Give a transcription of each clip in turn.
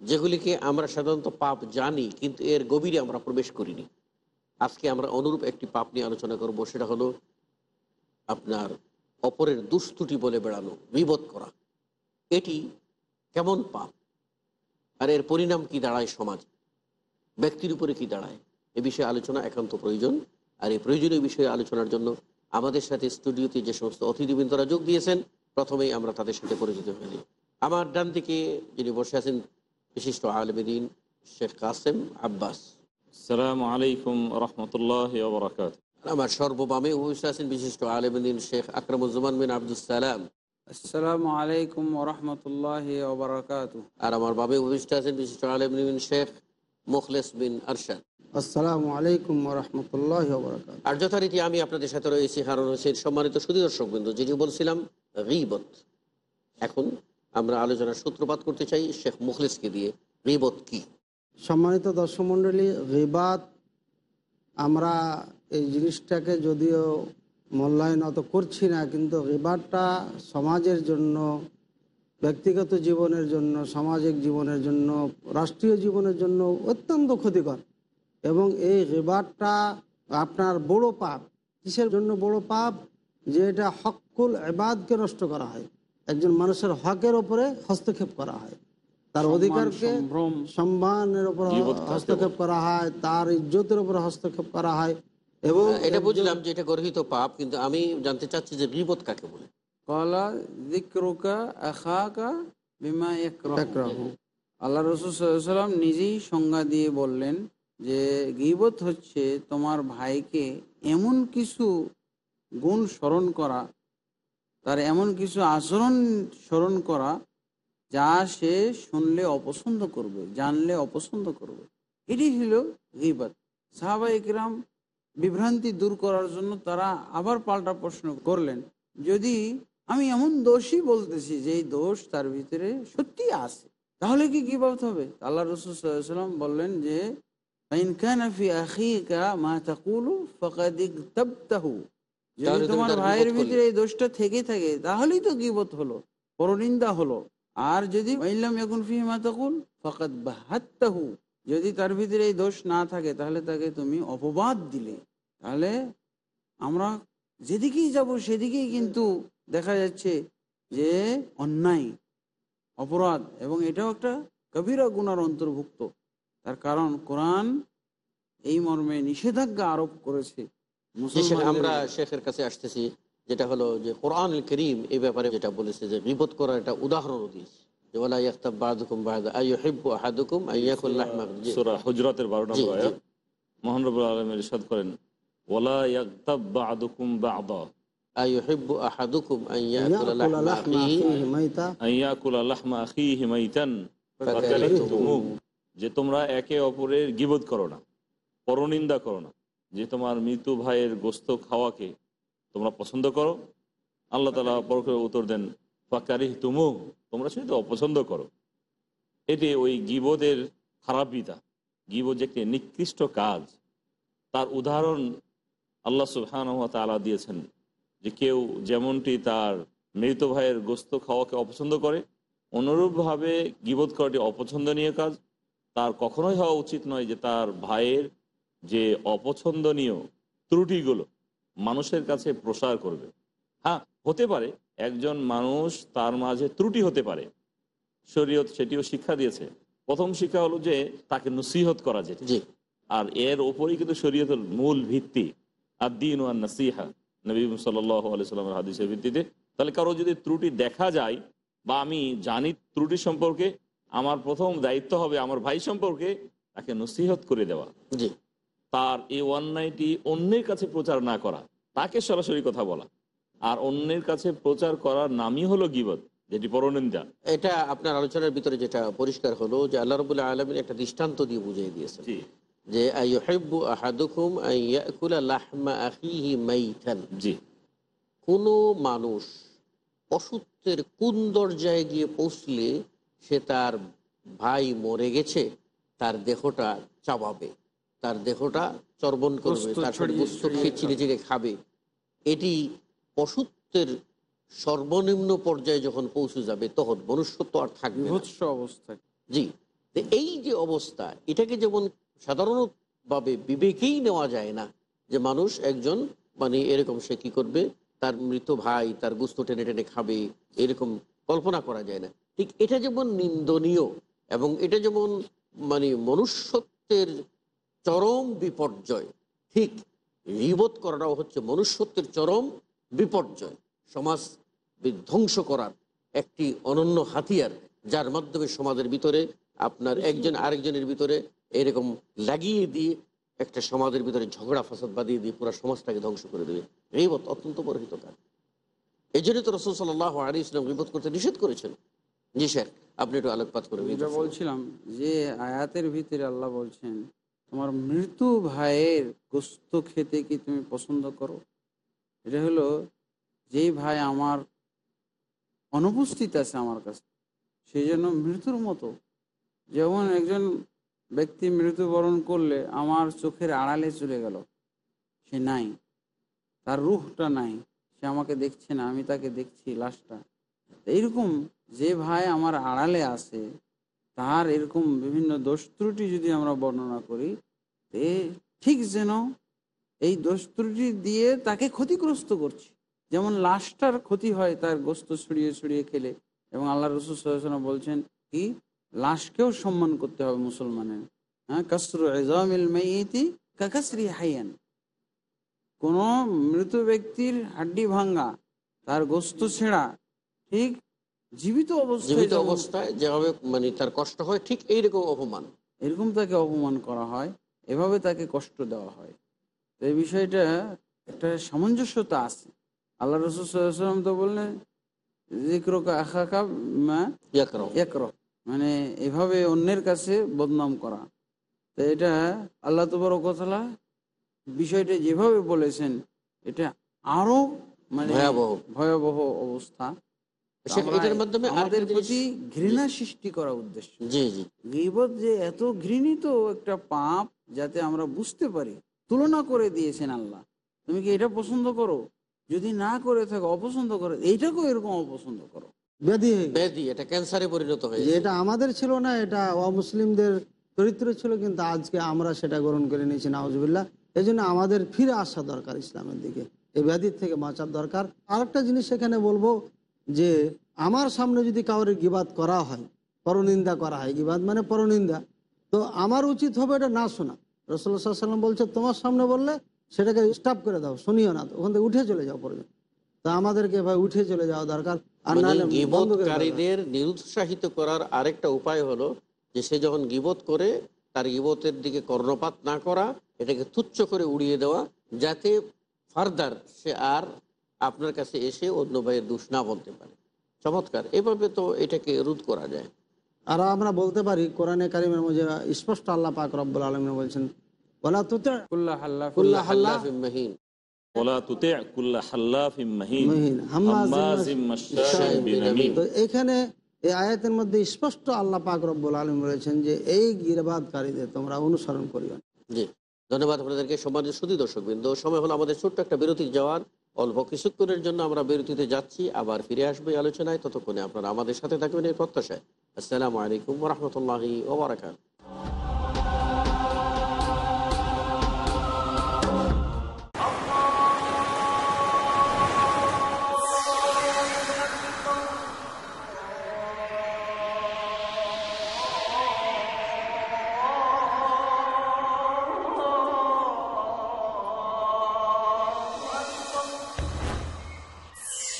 যেগুলিকে আমরা সাধারণত পাপ জানি, কিন্তু এর গভীরে আমরা প্রবেশ করিনি। আজকে আমরা অনুরূপ একটি পাপ নিয়ে আলোচনা করব, সেটা হলো আপনার অপরের দুস্তুটি বলে বেড়ানো বিবোধ করা। এটি কেমন পাপ? আর এর পরিণাম কি দাঁড়ায় সমাজ? ব্যক্তির উপরে কি দাঁড়ায়? এ বিষয়ে আলোচনা একান্ত প্রয়োজন। আর এই প্রয়োজনীয় বিষয়ে আলোচনার জন্য আমাদের সাথে স্টুডিওতে যে সমস্ত অতিথিবৃন্দরা যোগ দিয়েছেন, প্রথমেই আমরা তাদের সাথে পরিচিত হয়ে নিই। আমার ডান দিকে যিনি বসে আছেন বিশিষ্ট আলমদিন শেখ কাসেম আব্বাস। সালাম আলাইকুম রহমতুল্লাহ আমার সর্বপামে উপস্থিত আছেন বিশিষ্ট আলমদিন শেখ আকরামুজ্জামান বিন আব্দুল সালাম। আর আমার বাবে আছেন বিশিষ্ট শেখ বিন আসসালামু আলাইকুম আমি আপনাদের সাথে সম্মানিত সুদর্শক বিন্দু যেটি বলছিলাম এখন আমরা আলোচনার সূত্রপাত করতে চাই শেখ মুখলেসকে দিয়ে। রিবত কি? সম্মানিত দর্শক মণ্ডলী রিবাত, আমরা এই জিনিসটাকে যদিও মূল্যায়ন অত করছি না, কিন্তু রিবাতটা সমাজের জন্য, ব্যক্তিগত জীবনের জন্য, সামাজিক জীবনের জন্য, রাষ্ট্রীয় জীবনের জন্য অত্যন্ত ক্ষতিকর। এবং এই রিবাতটা আপনার বড় পাপ। কিসের জন্য বড় পাপ? যে এটা হকুল এবাদকে নষ্ট করা হয়। একজন মানুষের হকের ওপরে হস্তক্ষেপ করা হয়। তার অধিকারকে সম্মানের উপর হস্তক্ষেপ করা হয় তার ইজ্জতের উপর হস্তক্ষেপ করা হয় এবং এটা বুঝলাম যে এটা গর্হিত পাপ কিন্তু আমি জানতে চাচ্ছি যে রিবত কাকে বলে? কলা দিক্রুকা আখাকা বিমা একরাহু। আল্লাহ রসুলাম নিজেই সংজ্ঞা দিয়ে বললেন যে গিবত হচ্ছে তোমার ভাইকে এমন কিছু গুণ স্মরণ করা তার এমন কিছু আচরণ স্মরণ করা যা সে শুনলে অপছন্দ করবে, জানলে অপছন্দ করবে। এটি হলো গিবত। সাহাবা ইকরাম বিভ্রান্তি দূর করার জন্য তারা আবার পাল্টা প্রশ্ন করলেন, যদি আমি এমন দোষই বলতেছি যে এই দোষ তার ভিতরে সত্যি আছে, তাহলে কি কি বাবত হবে? আল্লাহ রসুল সাল্লাম বললেন যে, "ফাইন কানা ফি আখিকা মা তাকুলু ফাকাদ ইগতাবতাহু।" যদি তোমার ভাইয়ের ভিতরে এই দোষটা থেকে থাকে তাহলেই তো গিবত হলো পরনিন্দা হলো। আর যদি যদি তার ভিতরে এই দোষ না থাকে তাহলে তাকে তুমি অপবাদ দিলে। তাহলে আমরা যেদিকেই যাব সেদিকেই কিন্তু দেখা যাচ্ছে যে অন্যায় অপরাধ এবং এটাও একটা কবিরা গুনার অন্তর্ভুক্ত। তার কারণ কোরআন এই মর্মে নিষেধাজ্ঞা আরোপ করেছে। আমরা শেখের কাছে আসতেছি যেটা হলো যে কোরআন করিম এই ব্যাপারে যেটা বলেছে যে বিপদ করার একটা উদাহরণও দিয়েছে। মোহন আলম ইরশাদ করেন ওলা আখিহি মাইতান ফাকারিহতুমুহ। যে তোমরা একে অপরের গিবত করো না পরনিন্দা করো না। যে তোমার মৃত্যু ভাইয়ের গোস্ত খাওয়াকে তোমরা পছন্দ করো, আল্লাহ তালা পরকে উত্তর দেন, ফাকারিহ তুমু তোমরা সেটা অপছন্দ করো। এটি ওই গিবদের খারাপিতা গিবদ যে একটি নিকৃষ্ট কাজ। তার উদাহরণ আল্লাহ সুবহান তালা দিয়েছেন যে কেউ যেমনটি তার মৃত ভাইয়ের গোস্ত খাওয়াকে অপছন্দ করে, অনুরূপভাবে গিবোধ করাটি অপছন্দনীয় কাজ। তার কখনোই হওয়া উচিত নয় যে তার ভাইয়ের যে অপছন্দনীয় ত্রুটিগুলো মানুষের কাছে প্রসার করবে। হ্যাঁ হতে পারে একজন মানুষ তার মাঝে ত্রুটি হতে পারে। শরীয়ত সেটিও শিক্ষা দিয়েছে। প্রথম শিক্ষা হলো যে তাকে নসিহত করা যেত আর এর ওপরেই কিন্তু শরীয়তের মূল ভিত্তি। আর দিন ওয়ান নাসিহা নবী সাল্লামের হাদিসের ভিত্তিতে। তাহলে কারও যদি ত্রুটি দেখা যায় বা আমি জানি ত্রুটি সম্পর্কে আমার প্রথম দায়িত্ব হবে আমার ভাই সম্পর্কে তাকে নসিহত করে দেওয়া। জি। তার এই অন্যায়টি অন্যের কাছে প্রচার না করা তাকে সরাসরি কথা বলা। আর অন্যের কাছে প্রচার করার নামই হলো গিবত যেটি পরনিন্দা। এটা আপনার আলোচনার ভিতরে যেটা পরিষ্কার হলো যে আল্লাহ রবুল্লাহ আলমিন একটা দৃষ্টান্ত দিয়ে বুঝিয়ে দিয়েছে যে আইয়ুহিব্বু আহাদুকুম আন ইয়াকুলা লাহমা আখিহি মাইতান। জি। কোনো মানুষ অসুস্থের কোন দরজায় গিয়ে পৌঁছলে সে তার ভাই মরে গেছে তার দেহটা চাবাবে। তার দেহটা চর্বণ করবে চিড়ে চিড়ে খাবে। এটি অসুস্থের সর্বনিম্ন পর্যায়ে যখন পৌঁছে যাবে তখন মনুষ্যত্ব আর থাকবে না। অবস্থায়। জি। এই যে অবস্থা এটাকে যেমন সাধারণভাবে বিবেকেই নেওয়া যায় না যে মানুষ একজন মানে এরকম সে কি করবে তার মৃত ভাই তার গুস্ত টেনে টেনে খাবে এরকম কল্পনা করা যায় না। ঠিক এটা যেমন নিন্দনীয় এবং এটা যেমন মানে মনুষ্যত্বের চরম বিপর্যয়। ঠিক রিবোধ করাটাও হচ্ছে মনুষ্যত্বের চরম বিপর্যয়। সমাজ বিধ্বংস করার একটি অনন্য হাতিয়ার যার মাধ্যমে সমাজের ভিতরে আপনার একজন আরেকজনের ভিতরে এরকম লাগিয়ে দিয়ে একটা সমাজের ভিতরে ঝগড়া ফাসাদ বাদিয়ে দিয়ে পুরো সমাজটাকে ধ্বংস করে দেবে। রিবত অত্যন্ত বরহিত কাজ। এই জন্য তো রসুল সাল্লাহ আলী ইসলাম রিবত করতে নিষেধ করেছেন। জি স্যার আপনি একটু আলোকপাত করে বলছিলাম যে আয়াতের ভিতরে আল্লাহ বলছেন তোমার মৃত্যু ভাইয়ের গোস্ত খেতে কি তুমি পছন্দ করো? এটা হলো, যেই ভাই আমার অনুপস্থিত আছে আমার কাছে, সেই জন্য মৃত্যুর মতো। যেমন একজন ব্যক্তি মৃত্যুবরণ করলে আমার চোখের আড়ালে চলে গেল, সে নাই। তার রুহটা নাই, সে আমাকে দেখছে না, আমি তাকে দেখছি লাশটা। এইরকম যে ভাই আমার আড়ালে আছে তার এরকম বিভিন্ন দোষ ত্রুটি যদি আমরা বর্ণনা করি, তে ঠিক যেন এই দোষ ত্রুটি দিয়ে তাকে ক্ষতিগ্রস্ত করছি। যেমন লাশটার ক্ষতি হয় তার গোস্ত ছড়িয়ে ছড়িয়ে খেলে এবং আল্লাহ রসুল সাল্লাল্লাহু বলছেন কি, লাশকেও সম্মান করতে হবে মুসলমানের। হ্যাঁ কাসরু এজামিল মেয়েতি কাকাসরি হাইয়ান। কোনো মৃত ব্যক্তির হাড্ডি ভাঙ্গা তার গোস্ত ছেঁড়া, ঠিক জীবিত অবস্থায় জীবিত অবস্থায় যেভাবে মানে তার কষ্ট হয় ঠিক এইরকম অপমান। এরকম তাকে অপমান করা হয় এভাবে তাকে কষ্ট দেওয়া হয়। তো এই বিষয়টা একটা সামঞ্জস্যতা আছে। আল্লাহ রসুলাম তো বললেন মানে এভাবে অন্যের কাছে বদনাম করা। তো এটা আল্লাহ তবরকতলা বিষয়টা যেভাবে বলেছেন এটা আরও মানে ভয়াবহ। ভয়াবহ অবস্থা। এটার মাধ্যমে আমাদের প্রতি ঘৃণা সৃষ্টি করা উদ্দেশ্য। জি জি। গিবত যে এত ঘৃণিত একটা পাপ যাতে আমরা বুঝতে পারি তুলনা করে দিয়েছেন আল্লাহ। তুমি কি এটা পছন্দ করো? যদি না করে থাকো অপছন্দ করো। এইটাকেও এরকম অপছন্দ করো। ব্যাধি ব্যাধি এটা ক্যান্সারে পরিণত হয়েছে এটা আমাদের ছিল না এটা অমুসলিমদের চরিত্র ছিল কিন্তু আজকে আমরা সেটা গ্রহণ করে নিয়েছি নাউজবিল্লাহ। এই জন্য আমাদের ফিরে আসা দরকার ইসলামের দিকে। এই ব্যাধির থেকে বাঁচার দরকার। আরেকটা জিনিস সেখানে বলব যে আমার সামনে যদি কাউরে গিবাদ করা হয় পরনিন্দা করা হয় গিবাদ মানে পরনিন্দা তো আমার উচিত হবে এটা না শোনা রসুল্লাহ সাল্লাম বলছে তোমার সামনে বললে সেটাকে স্টপ করে দাও শুনিও না ওখান থেকে উঠে চলে যাও পর্যন্ত তা আমাদেরকে ভাই উঠে চলে যাওয়া দরকার আর মানে। গিবতকারীদের নিরুৎসাহিত করার আরেকটা উপায় হলো যে সে যখন গিবত করে তার গিবতের দিকে কর্ণপাত না করা এটাকে তুচ্ছ করে উড়িয়ে দেওয়া যাতে ফার্দার সে আর আপনার কাছে এসে অন্য ভাইয়ের দোষ না বলতে পারে। চমৎকার। এভাবে তো এটাকে রোধ করা যায়। আর আমরা বলতে পারি কোরআনে কারিমের মধ্যে স্পষ্ট আল্লাহ পাক রব্বুল আলমিন বলছেন এখানে এই আয়াতের মধ্যে স্পষ্ট আল্লাহ পাক রব্বুল আলম বলেছেন যে এই গিরবাদকারীদের তোমরা অনুসরণ করিও না। জি। ধন্যবাদ আপনাদেরকে। সমাজের শুধু দর্শকবৃন্দ সময় হলো আমাদের ছোট্ট একটা বিরতি যাওয়ার অল্প কিছুক্ষণের জন্য আমরা বিরতিতে যাচ্ছি, আবার ফিরে আসব আলোচনায়। ততক্ষণে আপনারা আমাদের সাথে থাকবেন এই প্রত্যাশায়। আসসালামু আলাইকুম রহমতুল্লাহি ওবরাকাত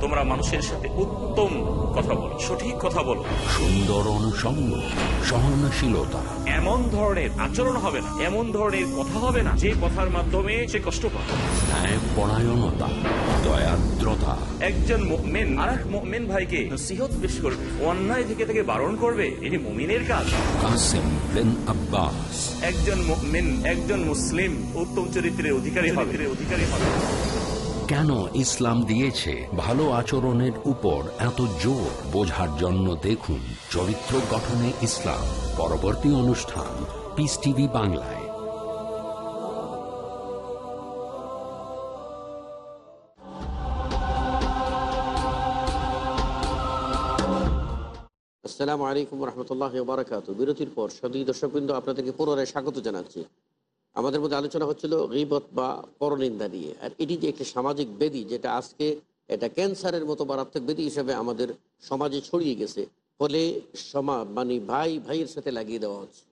তোমরা মানুষের সাথে উত্তম কথা বলো সঠিক কথা বলো। সুন্দর অনুষঙ্গ সহনশীলতা। এমন ধরনের আচরণ হবে না এমন ধরনের কথা হবে না যে কথার মাধ্যমে সে কষ্ট পাবে পরায়ণতা দয়াদ্রতা। একজন মেন আর এক মেন ভাইকে নসিহত পেশ করবে অন্যায় থেকে থেকে বারণ করবে এটি মুমিনের কাজ। কাসিম বিন আব্বাস। একজন মেন একজন মুসলিম উত্তম চরিত্রের অধিকারী হবে। অধিকারী হবে। কেন ইসলাম দিয়েছে? ভালো আচরণের উপর এত জোর বোঝার জন্য দেখুন চরিত্র গঠনে ইসলাম। পরবর্তী অনুষ্ঠান পিস টিভি বাংলায়। আসসালামু আলাইকুম রহমতুল্লাহ বারাকাত বিরতির পর সদী দর্শকবৃন্দ, আপনাদেরকে পুনরায় স্বাগত জানাচ্ছি। আমাদের মধ্যে আলোচনা হচ্ছিল গিবত বা পরনিন্দা নিয়ে। আর এটি যে একটি সামাজিক বেদি যেটা আজকে এটা ক্যান্সারের মতো মারাত্মক বেদি হিসেবে আমাদের সমাজে ছড়িয়ে গেছে। ফলে সমা মানে ভাই ভাইয়ের সাথে লাগিয়ে দেওয়া হচ্ছে।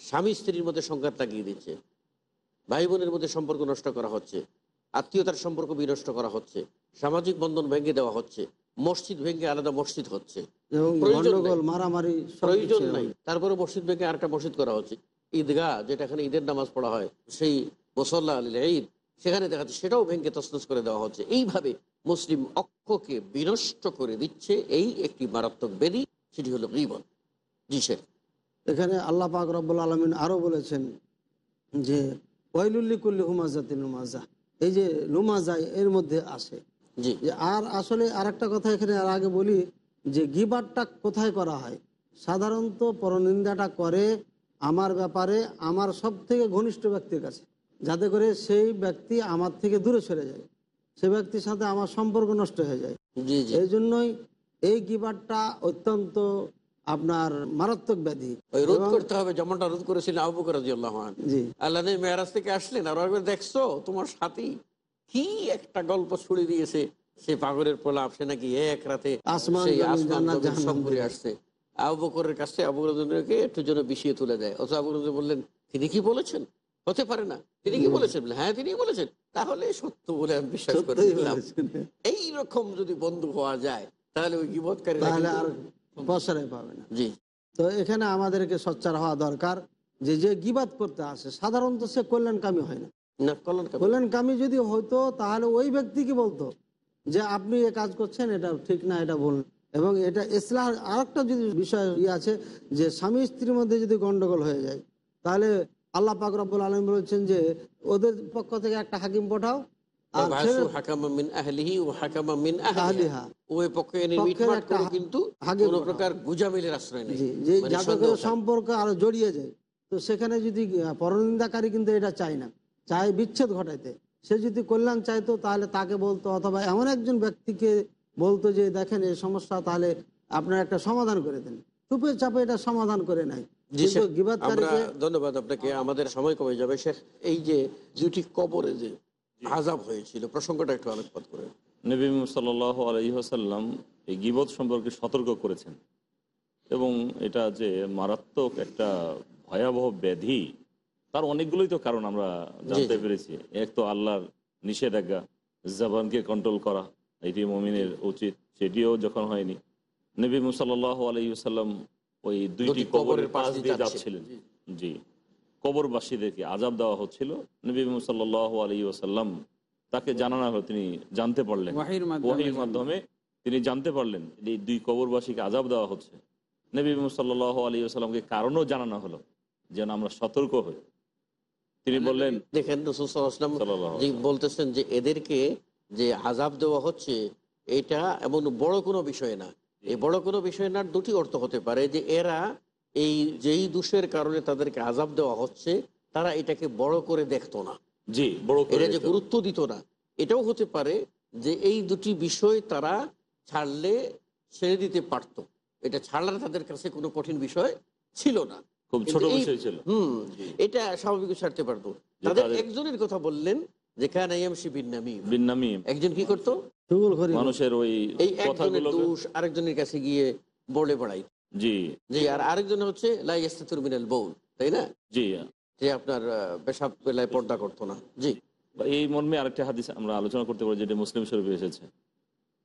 স্বামী স্ত্রীর মধ্যে সংঘাত লাগিয়ে দিচ্ছে। ভাই বোনের মধ্যে সম্পর্ক নষ্ট করা হচ্ছে। আত্মীয়তার সম্পর্ক বিনষ্ট করা হচ্ছে। সামাজিক বন্ধন ভেঙে দেওয়া হচ্ছে। মসজিদ ভেঙে আলাদা মসজিদ হচ্ছে। প্রয়োজন নাই। তারপরে মসজিদ ভেঙে আরেকটা মসজিদ করা হচ্ছে। ঈদগাহ যেটা এখানে ঈদের নামাজ পড়া হয় সেই মুসল্লা আলী ঈদ সেখানে দেখা যাচ্ছে সেটাও ভেঙে তসনস করে দেওয়া হচ্ছে। এইভাবে মুসলিম অক্ষকে বিনষ্ট করে দিচ্ছে এই একটি মারাত্মক বেদি সেটি হলো গিবত। জি শেখ। এখানে আল্লাহ পাক রব্বুল আলমিন আরও বলেছেন যে ওয়াইলুল্লি কুল্লি হুমাজাতিন নুমাজা এই যে নুমাজা এর মধ্যে আসে। জি। আর আসলে আর একটা কথা এখানে আর আগে বলি যে গিবারটা কোথায় করা হয়? সাধারণত পরনিন্দাটা করে আমার ব্যাপারে আমার সব থেকে ঘনিষ্ঠ ব্যক্তির কাছে যাতে করে সেই ব্যক্তি আমার থেকে দূরে সরে যায় সে ব্যক্তির সাথে আমার সম্পর্ক নষ্ট হয়ে যায়। এই জন্যই এই গিবারটা অত্যন্ত আপনার মারাত্মক ব্যাধি। ওই রোধ করতে হবে যেমনটা রোধ করেছিলেন আবু আল্লাহ মেয়ারাজ থেকে আসলেন আর একবার দেখছ তোমার সাথী কি একটা গল্প ছুড়ে দিয়েছে সে পাগলের প্রলাপ সে নাকি এক রাতে আসমান। আসছে। আবু বকরের কাছে আবু বকরকে একটু জন্য বিষিয়ে তুলে দেয়। অথচ আবু বকর বললেন তিনি কি বলেছেন? হতে পারে না। তিনি কি বলেছেন? হ্যাঁ তিনি বলেছেন। তাহলে সত্য বলে আমি বিশ্বাস করে নিলাম। এইরকম যদি বন্ধু হওয়া যায় তাহলে ওই গিবৎকারী তাহলে আর প্রসারে পাবে না। জি। তো এখানে আমাদেরকে সচ্চার হওয়া দরকার যে যে গিবাদ করতে আসে সাধারণত সে কল্যাণকামী হয় না। না কল্যাণকামী। যদি হতো তাহলে ওই ব্যক্তি কি বলতো? যে আপনি এ কাজ করছেন এটা ঠিক না এটা ভুল। এবং এটা ইসলাম আরেকটা যদি বিষয় ইয়ে আছে যে স্বামী স্ত্রীর মধ্যে যদি গন্ডগোল হয়ে যায় তাহলে আল্লাহ পাক রব্বুল আলম বলেছেন যে ওদের পক্ষ থেকে একটা হাকিম পাঠাও মিন। সম্পর্ক আরও জড়িয়ে যায়। তো সেখানে যদি পরনিন্দাকারী কিন্তু এটা চায় না। চায় বিচ্ছেদ ঘটাইতে। সে যদি কল্যাণ চাইতো তাহলে তাকে বলতো অথবা এমন একজন ব্যক্তিকে বলতো যে দেখেন এই সমস্যা তাহলে আপনার একটা সমাধান করে দেন। টুপে চাপে এটা সমাধান করে নাই ধন্যবাদ আপনাকে। আমাদের সময় কমে যাবে শেখ এই যে দুটি কবরে যে আজাব হয়েছিল প্রসঙ্গটা একটু আলোকপাত করে। নবী সাল আলহিহাসাল্লাম এই গিবত সম্পর্কে সতর্ক করেছেন। এবং এটা যে মারাত্মক একটা ভয়াবহ ব্যাধি তার অনেকগুলোই তো কারণ আমরা জানতে পেরেছি। এক তো আল্লাহর নিষেধাজ্ঞা জবানকে কন্ট্রোল করা এটি মমিনের উচিত সেটিও যখন হয়নি নবী মুসাল্লাহ আলহিহাসাল্লাম ওই দুইটি কবরের পাশ দিয়ে যাচ্ছিলেন জি কবরবাসীদেরকে আজাব দেওয়া হচ্ছিল নবী মুসাল্লাহ আলী ওসাল্লাম তাকে জানানো হলো তিনি জানতে পারলেন ওয়াহির মাধ্যমে তিনি জানতে পারলেন যে এই দুই কবরবাসীকে আজাব দেওয়া হচ্ছে নবী সাল্লাহ আলী আসাল্লামকে কারণও জানানো হলো যেন আমরা সতর্ক হই তিনি বললেন দেখেন বলতেছেন যে এদেরকে যে আজাব দেওয়া হচ্ছে এটা এমন বড় কোনো বিষয় না। এই বড় কোনো বিষয় না দুটি অর্থ হতে পারে যে এরা এই যেই দোষের কারণে তাদেরকে আজাব দেওয়া হচ্ছে তারা এটাকে বড় করে দেখতো না। জি বড় এটা যে গুরুত্ব দিত না এটাও হতে পারে যে এই দুটি বিষয় তারা ছাড়লে ছেড়ে দিতে পারত। এটা ছাড়লে তাদের কাছে কোনো কঠিন বিষয় ছিল না। খুব ছোট বিষয় ছিল। হুম এটা স্বাভাবিক ছাড়তে পারতো। তাদের তাদের- একজনের কথা বললেন যে কানাইয়ামসি বিন্নামি বিন্নামি একজন কি করতো? মানুষের ওই এই একজনের দোষ আরেকজনের কাছে গিয়ে বলে বেড়াই জি। জি আর আরেকজন হচ্ছে লাইয়াস্তাতুর মিনাল বউল তাই না? জি। যে আপনার পেশাব বেলায় পর্দা করতো না। জি। এই মর্মে আরেকটা হাদিস আমরা আলোচনা করতে পারি যেটা মুসলিম শরীফে এসেছে।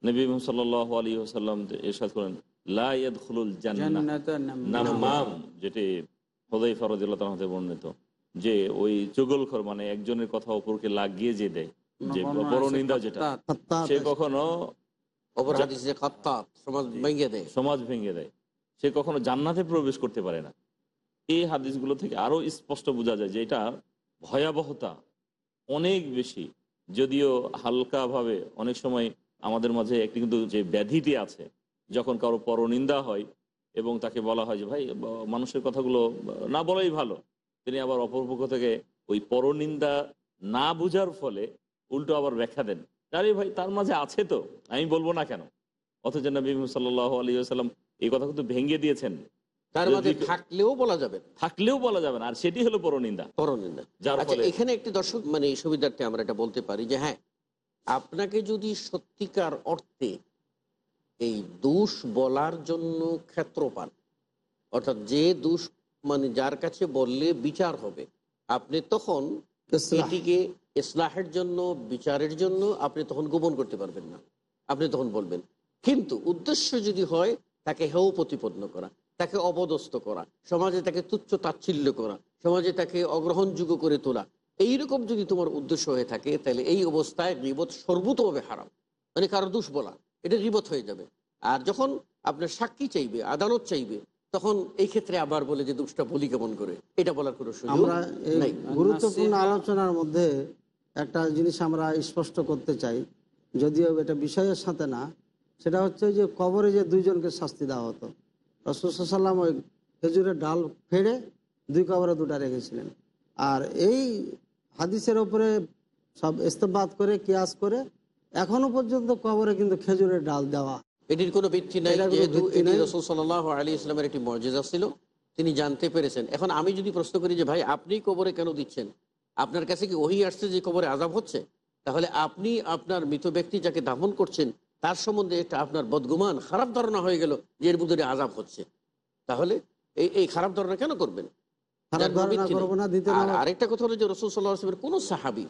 নবী সাল্লাহ আলী সাল্লাম এরশাদ করেন লাইয়াদখুলুল জান্নাহ। জান্নাতা নাম- যেটি হদাই বর্ণিত। যে ওই চুগলখর মানে একজনের কথা অপরকে লাগিয়ে যে দেয় যে কোনো বড় নিন্দা যেটা সে কখনো সমাজ ভেঙে দেয়। সমাজ ভেঙে দেয়। সে কখনো জান্নাতে প্রবেশ করতে পারে না। এই হাদিসগুলো থেকে আরও স্পষ্ট বোঝা যায় যে এটা ভয়াবহতা অনেক বেশি। যদিও হালকাভাবে অনেক সময় আমাদের মাঝে একটি কিন্তু যে ব্যাধিটি আছে যখন কারও পরনিন্দা হয় এবং তাকে বলা হয় যে ভাই মানুষের কথাগুলো না বলাই ভালো। তিনি আবার অপরপক্ষ থেকে ওই পরনিন্দা না বুঝার ফলে উল্টো আবার ব্যাখ্যা দেন। আরে ভাই তার মাঝে আছে তো আমি বলব না কেন? অথচ নবী সাল্লাহ আলী এই কথা কিন্তু ভেঙে দিয়েছেন। তার মাঝে থাকলেও বলা যাবে না, থাকলেও বলা যাবে না আর সেটি হলো পরনিন্দা। পরনিন্দা। যার আচ্ছা এখানে একটি দর্শক মানে এই সুবিধার্থে আমরা এটা বলতে পারি যে হ্যাঁ আপনাকে যদি সত্যিকার অর্থে এই দোষ বলার জন্য ক্ষেত্র পান অর্থাৎ যে দোষ মানে যার কাছে বললে বিচার হবে। আপনি তখন এটিকে ইসলাহের জন্য বিচারের জন্য আপনি তখন গোপন করতে পারবেন না। আপনি তখন বলবেন। কিন্তু উদ্দেশ্য যদি হয় তাকে হেও প্রতিপন্ন করা তাকে অপদস্থ করা সমাজে তাকে তুচ্ছ তাচ্ছিল্য করা সমাজে তাকে অগ্রহণযোগ্য করে তোলা এইরকম যদি তোমার উদ্দেশ্য হয়ে থাকে তাহলে এই অবস্থায় রিবত সর্বতভাবে হারাম। মানে কারও দোষ বলা এটা রিবত হয়ে যাবে। আর যখন আপনার সাক্ষী চাইবে আদালত চাইবে তখন এই ক্ষেত্রে আবার বলে যে দোষটা বলি কেমন করে? এটা বলার কোনো সুযোগ আমরা এই গুরুত্বপূর্ণ আলোচনার মধ্যে একটা জিনিস আমরা স্পষ্ট করতে চাই যদিও এটা বিষয়ের সাথে না। সেটা হচ্ছে যে কবরে যে দুইজনকে শাস্তি দেওয়া হতো রসুসাল্লাম ওই খেজুরের ডাল ফেড়ে দুই কবরে দুটা রেখেছিলেন। আর এই হাদিসের ওপরে সব ইস্তেবাদ করে কিয়াস করে এখনও পর্যন্ত কবরে কিন্তু খেজুরের ডাল দেওয়া এটির কোনো ভিত্তি নাই যেহেতু এটি রসুল সাল্লাহ আলী ইসলামের একটি মর্যাদা ছিল তিনি জানতে পেরেছেন। এখন আমি যদি প্রশ্ন করি যে ভাই আপনি কবরে কেন দিচ্ছেন? আপনার কাছে কি ওহি আসছে যে কবরে আজাব হচ্ছে? তাহলে আপনি আপনার মৃত ব্যক্তি যাকে দাফন করছেন তার সম্বন্ধে এটা আপনার বদগুমান খারাপ ধারণা হয়ে গেল যে এর ভিতরে আজাব হচ্ছে। তাহলে এই এই খারাপ ধারণা কেন করবেন? আরেকটা কথা হলো যে রসুল সাল্লাহ আসলামের কোনো সাহাবি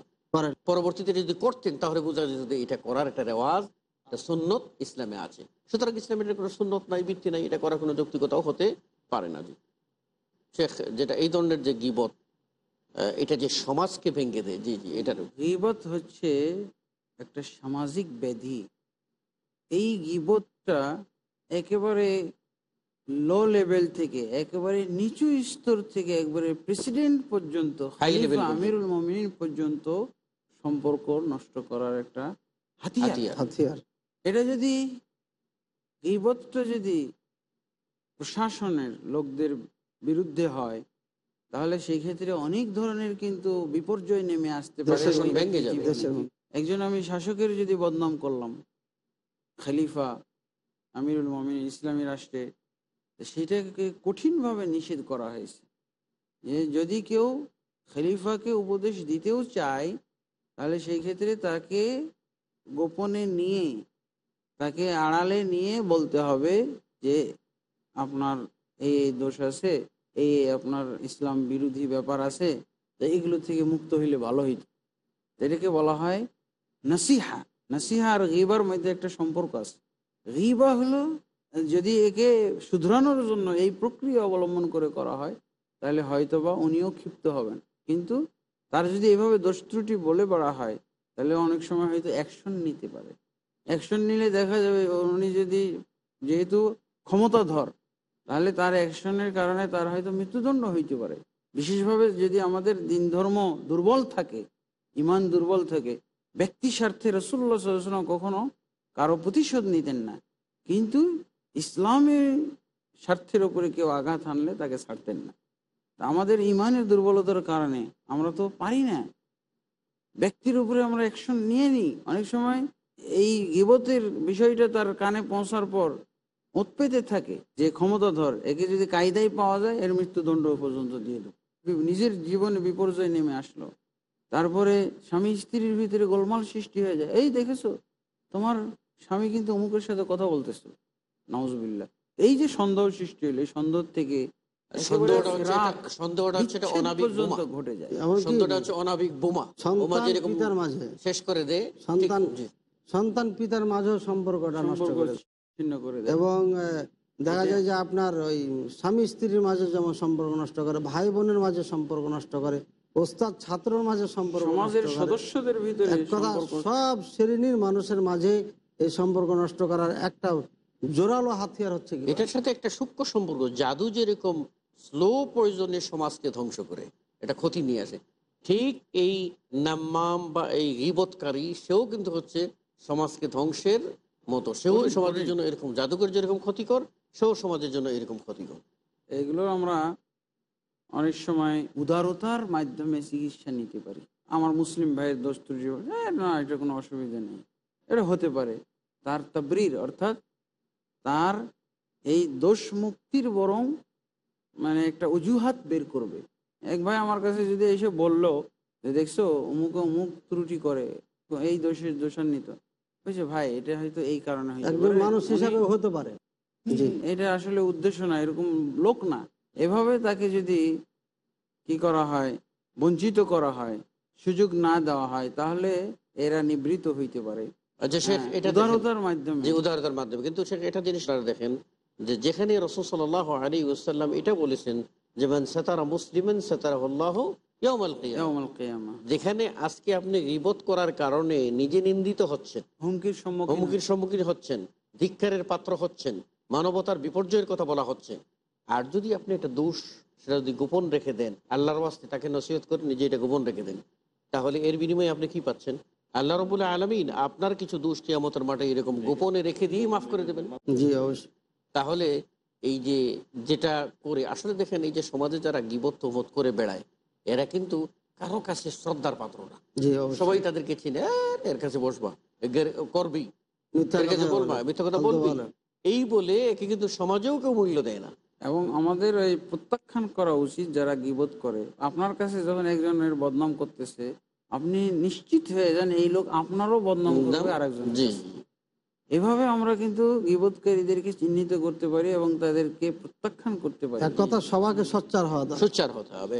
পরবর্তীতে যদি করতেন তাহলে বোঝা যেত এটা করার একটা রেওয়াজ একটা সুন্নত ইসলামে আছে। সুতরাং ইসলামের এটা কোনো সুন্নত নাই ভিত্তি নাই এটা করার কোনো যৌক্তিকতাও হতে পারে না। জি শেখ যেটা এই ধরনের যে গিবত এটা যে সমাজকে ভেঙে দেয় জি জি এটার গিবত হচ্ছে একটা সামাজিক ব্যাধি। এই গিবতটা একেবারে লো লেভেল থেকে একেবারে নিচু স্তর থেকে একবারে প্রেসিডেন্ট পর্যন্ত। আমিরুল মমিন পর্যন্ত সম্পর্ক নষ্ট করার একটা হাতিয়ার। হাতিয়ার। এটা যদি গিবতটা যদি প্রশাসনের লোকদের বিরুদ্ধে হয় তাহলে সেই ক্ষেত্রে অনেক ধরনের কিন্তু বিপর্যয় নেমে আসতে পারে। একজন আমি শাসকের যদি বদনাম করলাম খলিফা আমিরুল মমিন ইসলামী রাষ্ট্রে সেটাকে কঠিনভাবে নিষেধ করা হয়েছে। যে যদি কেউ খলিফাকে উপদেশ দিতেও চায় তাহলে সেই ক্ষেত্রে তাকে গোপনে নিয়ে তাকে আড়ালে নিয়ে বলতে হবে যে আপনার এই দোষ আছে এই আপনার ইসলাম বিরোধী ব্যাপার আছে, তো এগুলো থেকে মুক্ত হইলে ভালো হইত। এটাকে বলা হয় নাসিহা। নাসিহা আর গিবার মধ্যে একটা সম্পর্ক আছে। গিবা হলো যদি একে শুধরানোর জন্য এই প্রক্রিয়া অবলম্বন করে করা হয়, তাহলে হয়তোবা উনিও ক্ষিপ্ত হবেন। কিন্তু তার যদি এভাবে দোষ ত্রুটি বলে বলা হয়, তাহলে অনেক সময় হয়তো অ্যাকশন নিতে পারে। অ্যাকশন নিলে দেখা যাবে উনি যদি যেহেতু ক্ষমতাধর, তাহলে তার অ্যাকশনের কারণে তার হয়তো মৃত্যুদণ্ড হইতে পারে। বিশেষভাবে যদি আমাদের দিন ধর্ম দুর্বল থাকে, ইমান দুর্বল থাকে, ব্যক্তি স্বার্থে রসুল্লাহ সাল্লাম কখনো কারও প্রতিশোধ নিতেন না। কিন্তু ইসলামের স্বার্থের উপরে কেউ আঘাত আনলে তাকে ছাড়তেন না। আমাদের ইমানের দুর্বলতার কারণে আমরা তো পারি না। ব্যক্তির উপরে আমরা অ্যাকশন নিয়ে নিই। অনেক সময় এই গিবতের বিষয়টা তার কানে পৌঁছার পর ওত পেতে থাকে যে ক্ষমতাধর একে যদি কায়দায় পাওয়া যায় এর মৃত্যুদণ্ড পর্যন্ত দিয়ে দেবো। নিজের জীবনে বিপর্যয় নেমে আসলো। তারপরে স্বামী স্ত্রীর ভিতরে গোলমাল সৃষ্টি হয়ে যায়। এই দেখেছ তোমার স্বামী কিন্তু অমুকের সাথে কথা বলতেছো। নওয়াজবিল্লাহ এই যে সন্দেহ সৃষ্টি হলো এই সন্দেহ থেকে ঘটে যায়। এমনকি সন্দেহটা হচ্ছে অনাবিক বোমা। বোমা যেরকম মাঝে। শেষ করে দেয় সন্তান। সন্তান পিতার মাঝেও সম্পর্কটা নষ্ট করে ছিন্ন করে এবং দেখা যায় যে আপনার ওই স্বামী স্ত্রীর মাঝে যেমন সম্পর্ক নষ্ট করে ভাই বোনের মাঝে সম্পর্ক নষ্ট করে ওস্তাদ ছাত্রর মাঝে সম্পর্ক সমাজের সদস্যদের ভিতরে কথা সব শ্রেণির মানুষের মাঝে এই সম্পর্ক নষ্ট করার একটা জোরালো হাতিয়ার হচ্ছে কি? এটার সাথে একটা সূক্ষ্ম সম্পর্ক জাদু যেরকম স্লো পয়জনে সমাজকে ধ্বংস করে এটা ক্ষতি নিয়ে আসে। ঠিক এই নাম্মাম বা এই গিবতকারী সেও কিন্তু হচ্ছে সমাজকে ধ্বংসের মতো। সেও সমাজের জন্য এরকম জাদুকর যেরকম ক্ষতিকর সেও সমাজের জন্য এরকম ক্ষতিকর। এগুলো আমরা অনেক সময় উদারতার মাধ্যমে চিকিৎসা নিতে পারি। আমার মুসলিম ভাইয়ের দোষ ত্রুটি না এটা কোনো অসুবিধা নেই। এটা হতে পারে। তার তাবরির অর্থাৎ তার এই দোষ মুক্তির বরং মানে একটা অজুহাত বের করবে। এক ভাই আমার কাছে যদি এসে বলল যে দেখছ অমুক অমুক ত্রুটি করে এই দোষের দোষান্বিত। বুঝছে ভাই? এটা হয়তো এই কারণে একজন মানুষ হিসাবে হতে পারে। এটা আসলে উদ্দেশ্য না এরকম লোক না। এভাবে তাকে যদি কি করা হয় বঞ্চিত করা হয় সুযোগ না দেওয়া হয় তাহলে এরা নিবৃত হইতে পারে। আচ্ছা শেখ হ্যাঁ, এটা উদারতার মাধ্যমে। যে উদারতার মাধ্যমে। কিন্তু শেখ এটা জিনিস দেখেন যে যেখানে রসুল সাল্লাহ আলী ওসাল্লাম এটা বলেছেন যে মান সাতারা মুসলিমেন সাতারা আল্লাহ যেখানে আজকে আপনি রিবত করার কারণে নিজে নিন্দিত হচ্ছেন। হুমকির হুমকির সম্মুখীন হচ্ছেন ধিক্ষারের পাত্র হচ্ছেন মানবতার বিপর্যয়ের কথা বলা হচ্ছে। আর যদি আপনি একটা দোষ সেটা যদি গোপন রেখে দেন আল্লাহর ওয়াস্তে তাকে নসিহত করে নিজে এটা গোপন রেখে দেন তাহলে এর বিনিময়ে আপনি কি পাচ্ছেন? আল্লাহ রবুল্লাহ আলমিন আপনার কিছু দোষ কিয়ামতের মাঠে এরকম গোপনে রেখে দিয়ে মাফ করে দেবেন। জি অবশ্যই। তাহলে এই যে যেটা করে আসলে দেখেন এই যে সমাজে যারা গিবত তোমত করে বেড়ায় এরা কিন্তু কারও কাছে শ্রদ্ধার পাত্র না। সবাই তাদেরকে চিনে এর কাছে বসবা করবি মিথ্যা এর কাছে কথা বলবা মিথ্যা কথা বলবি। এই বলে একে কিন্তু সমাজেও কেউ মূল্য দেয় না। এবং আমাদের এই প্রত্যাখ্যান করা উচিত যারা গিবোধ করে। আপনার কাছে যখন একজনের বদনাম করতেছে আপনি নিশ্চিত হয়ে যান এই লোক আপনারও বদনাম করবে আরেকজন জি। এভাবে আমরা কিন্তু গিবতকারীদেরকে চিহ্নিত করতে পারি এবং তাদেরকে প্রত্যাখ্যান করতে পারি। এক কথা সবাইকে সোচ্চার হওয়া দরকার। সোচ্চার হতে হবে।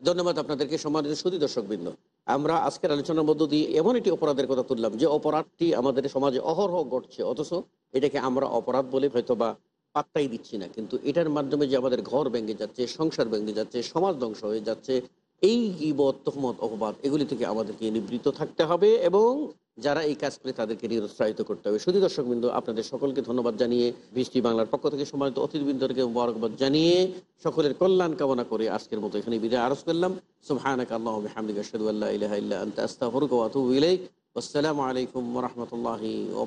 ধন্যবাদ আপনাদেরকে সম্মানিত সুদী দর্শকবৃন্দ। আমরা আজকের আলোচনার মধ্য দিয়ে এমন একটি অপরাধের কথা তুললাম, যে অপরাধটি আমাদের সমাজে অহরহ ঘটছে, অথচ এটাকে আমরা অপরাধ বলে হয়তো বা পাত্তাই দিচ্ছি না। কিন্তু এটার মাধ্যমে যে আমাদের ঘর ভেঙে যাচ্ছে, সংসার ভেঙে যাচ্ছে, সমাজ ধ্বংস হয়ে যাচ্ছে, এই গিবত, তহমত, অপবাদ, এগুলি থেকে আমাদেরকে নিবৃত্ত থাকতে হবে এবং যারা এই কাজ করে তাদেরকে নিরুৎসাহিত করতে হবে। শুধু দর্শকবৃন্দ, আপনাদের সকলকে ধন্যবাদ জানিয়ে বৃষ্টি বাংলার পক্ষ থেকে সম্মানিত অতিথিবৃন্দকে মোবারকবাদ জানিয়ে সকলের কল্যাণ কামনা করে আজকের মতো এখানে বিদায় আরজ করলাম। ইলাইক। আসসালামু আলাইকুম রহমতুল্লাহ ওয়া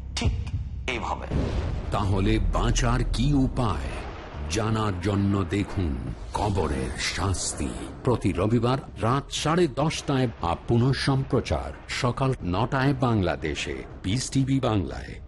ঠিক এইভাবে। তাহলে বাঁচার কি উপায়? জানার জন্য দেখুন কবরের শাস্তি। প্রতি রবিবার রাত সাড়ে দশটায় আপ সম্প্রচার সকাল নটায় বাংলাদেশে। বিস টিভি বাংলায়।